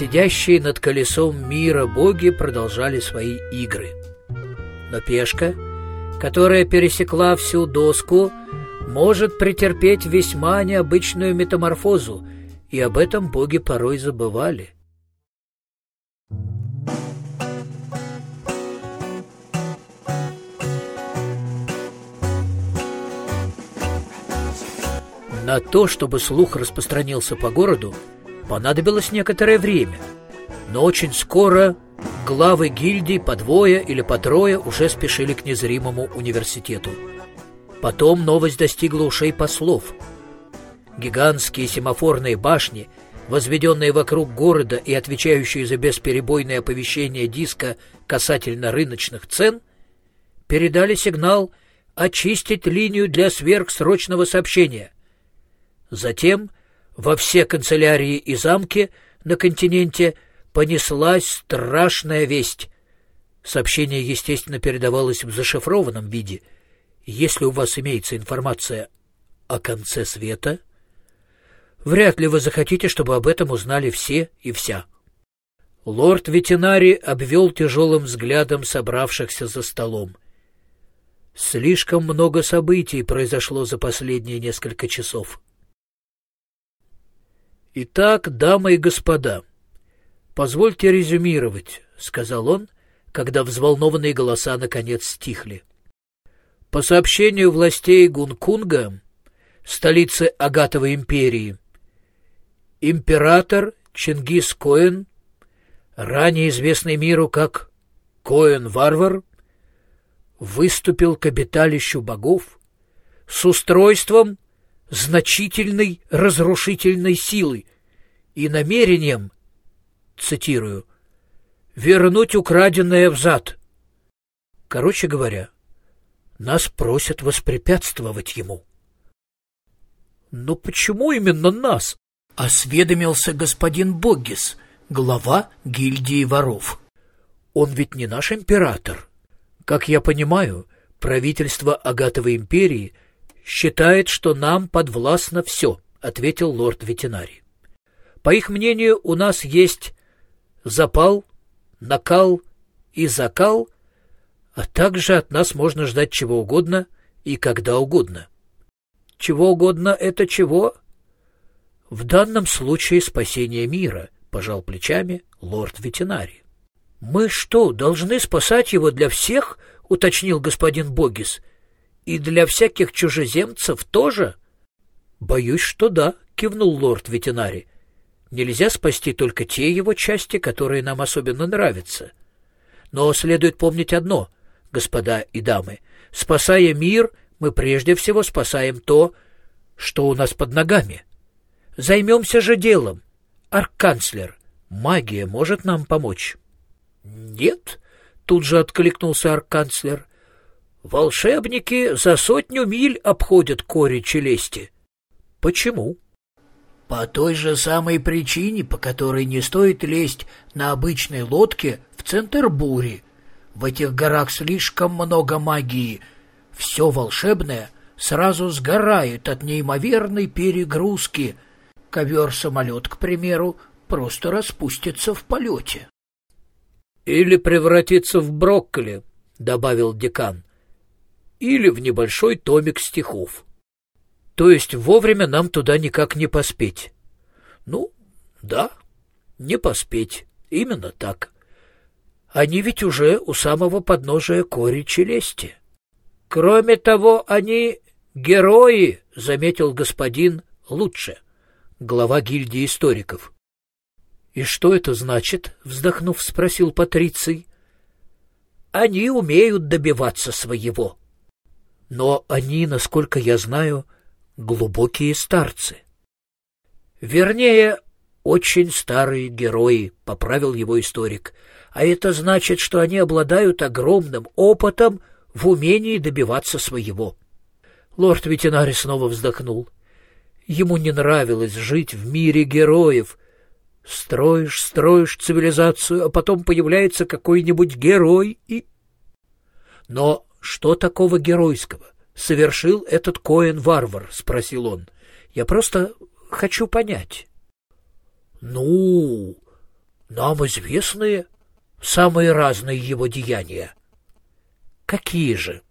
Сидящие над колесом мира боги продолжали свои игры. Но пешка, которая пересекла всю доску, может претерпеть весьма необычную метаморфозу, и об этом боги порой забывали. На то, чтобы слух распространился по городу, понадобилось некоторое время. Но очень скоро главы гильдий по двое или по трое уже спешили к незримому университету. Потом новость достигла ушей послов. Гигантские семафорные башни, возведенные вокруг города и отвечающие за бесперебойное оповещение диска касательно рыночных цен, передали сигнал очистить линию для сверхсрочного сообщения — Затем во все канцелярии и замки на континенте понеслась страшная весть. Сообщение, естественно, передавалось в зашифрованном виде. Если у вас имеется информация о конце света, вряд ли вы захотите, чтобы об этом узнали все и вся. Лорд Ветенари обвел тяжелым взглядом собравшихся за столом. Слишком много событий произошло за последние несколько часов. «Итак, дамы и господа, позвольте резюмировать», — сказал он, когда взволнованные голоса наконец стихли. По сообщению властей Гункунга, столицы Агатовой империи, император Чингис Коэн, ранее известный миру как Коэн-варвар, выступил к обиталищу богов с устройством значительной разрушительной силы и намерением, цитирую, «вернуть украденное взад». Короче говоря, нас просят воспрепятствовать ему. «Но почему именно нас?» — осведомился господин Боггис, глава гильдии воров. «Он ведь не наш император. Как я понимаю, правительство Агатовой империи — считает, что нам подвластно все, — ответил лорд-ветеринарий. По их мнению, у нас есть запал, накал и закал, а также от нас можно ждать чего угодно и когда угодно. Чего угодно — это чего? В данном случае спасение мира, — пожал плечами лорд-ветеринарий. — Мы что, должны спасать его для всех? — уточнил господин Богис. И для всяких чужеземцев тоже? Боюсь, что да, кивнул лорд ветеринари. Нельзя спасти только те его части, которые нам особенно нравятся. Но следует помнить одно, господа и дамы. Спасая мир, мы прежде всего спасаем то, что у нас под ногами. Займемся же делом. Арканцлер, магия может нам помочь? — Нет, — тут же откликнулся арканцлер. Волшебники за сотню миль обходят кори челести. Почему? По той же самой причине, по которой не стоит лезть на обычной лодке в центр бури. В этих горах слишком много магии. Все волшебное сразу сгорает от неимоверной перегрузки. Ковер-самолет, к примеру, просто распустится в полете. — Или превратится в брокколи, — добавил декан или в небольшой томик стихов. То есть вовремя нам туда никак не поспеть. Ну, да, не поспеть, именно так. Они ведь уже у самого подножия кори челести. Кроме того, они герои, заметил господин лучше, глава гильдии историков. И что это значит? вздохнув, спросил Патриций. Они умеют добиваться своего, но они, насколько я знаю, глубокие старцы. Вернее, очень старые герои, — поправил его историк. А это значит, что они обладают огромным опытом в умении добиваться своего. Лорд Ветенари снова вздохнул. Ему не нравилось жить в мире героев. Строишь, строишь цивилизацию, а потом появляется какой-нибудь герой и... Но что такого геройского совершил этот Коэн-варвар? — спросил он. — Я просто хочу понять. — Ну, Нам известны самые разные его деяния. Какие же?